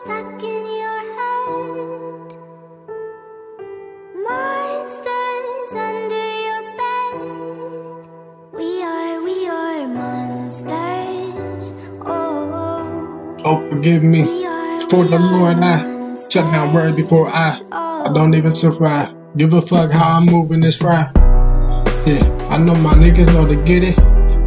stuck in your head. Monsters under your bed. We are, we are monsters. Oh, Oh, forgive me. For the Lord, I shut down words before I. I don't even survive. Give a fuck how I'm moving this fry. Yeah, I know my niggas know to get it.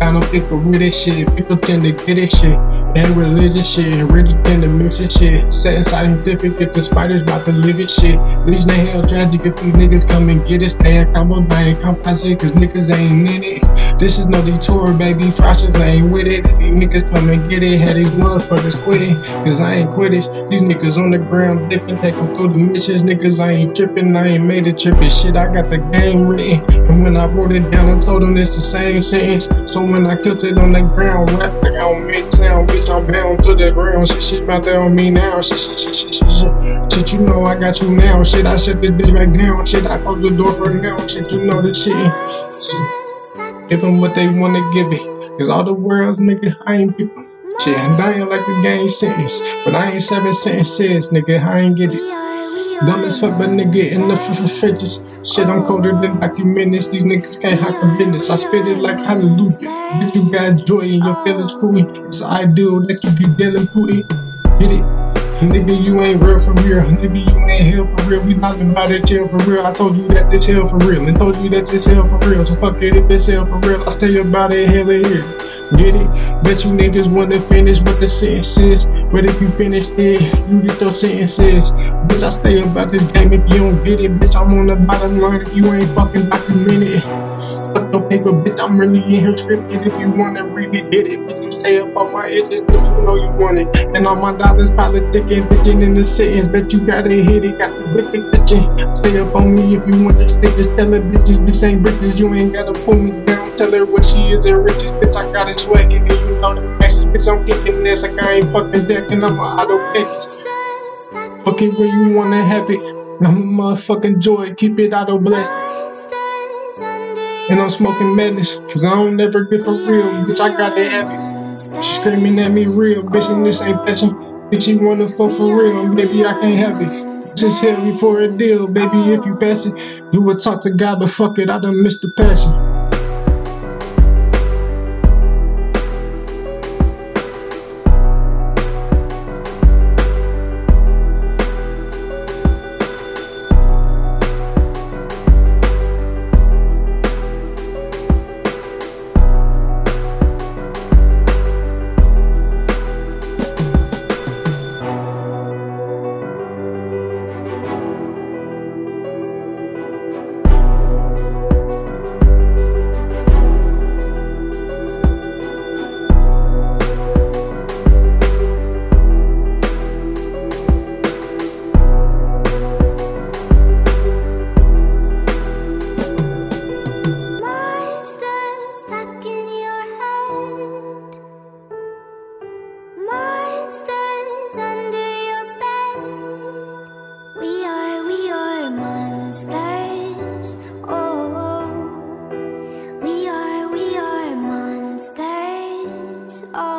I don't think with it shit. People tend to get it shit. And religious shit. Really tend to mix it shit. Setting scientific if the spiders about to live it shit. Legion of hell tragic if these niggas come and get it. Stay in combo, dying composite cause niggas ain't in it. This is no detour, baby. Froshes ain't with it. These niggas come and get it. Had these motherfuckers quitting. Cause I ain't quitters. These niggas on the ground dipping, take through the missions. Niggas, I ain't tripping. I ain't made it tripping. Shit, I got the game written. And when I wrote it down, I told them it's the same sentence. So when I killed it on the ground, rap like I don't make sound. I'm bound to the ground. Shit, shit, about that on me now. Shit, shit, shit, shit, shit, shit. Shit, you know I got you now. Shit, I shut this bitch back down. Shit, I close the door for now. Shit, you know this shit. Give them what they wanna give it. Cause all the world's nigga, I ain't people. Shit, I'm dying like the game sentence. But I ain't seven sentences, nigga, I ain't get it. Dumb as fuck, but nigga in the fridges. Shit, I'm colder than documents. These niggas can't hack a business. I spit it like hallelujah. Bitch, you got joy in your feelings, Putin. It's ideal that you be dealing, Putin. Get it? Nigga, you ain't real for real. Nigga, you ain't hell for real. We talking about that chill for real. I told you that this hell for real. And told you that this hell for real. So fuck it if it's hell for real. I stay about it, hell it here. Get it? Bet you niggas wanna finish what the sentence is. But if you finish it, you get your sentences. Bitch, I stay about this game if you don't get it. Bitch, I'm on the bottom line if you ain't fucking documented. Fuck no paper, bitch, I'm really in here scripted. If you wanna really get it, bitch, you stay up on my edges, bitch, you know you want it. And all my dollars politicking, bitchin' in the sentence, bet you gotta hit it, got this lick bitchin'. Stay up on me if you want to stick, just tell her bitches this ain't bridges, you ain't gotta pull me down. Tell her what she is and riches, bitch, I got it swaggin', and you know the message, bitch, I'm kicking this like I ain't fucking decking, I'm a auto. Monsters Fuck it where you wanna have it. I'm a motherfucking joy, keep it auto blessed. And I'm smoking madness, cause I don't never get for real. Bitch, I got that habit. She screaming at me real, bitch, and this ain't passion. Bitch, you wanna fuck for real, and baby, I can't have it. Just hell before a deal, baby, if you pass it, you would talk to God, but fuck it, I done missed the passion. are.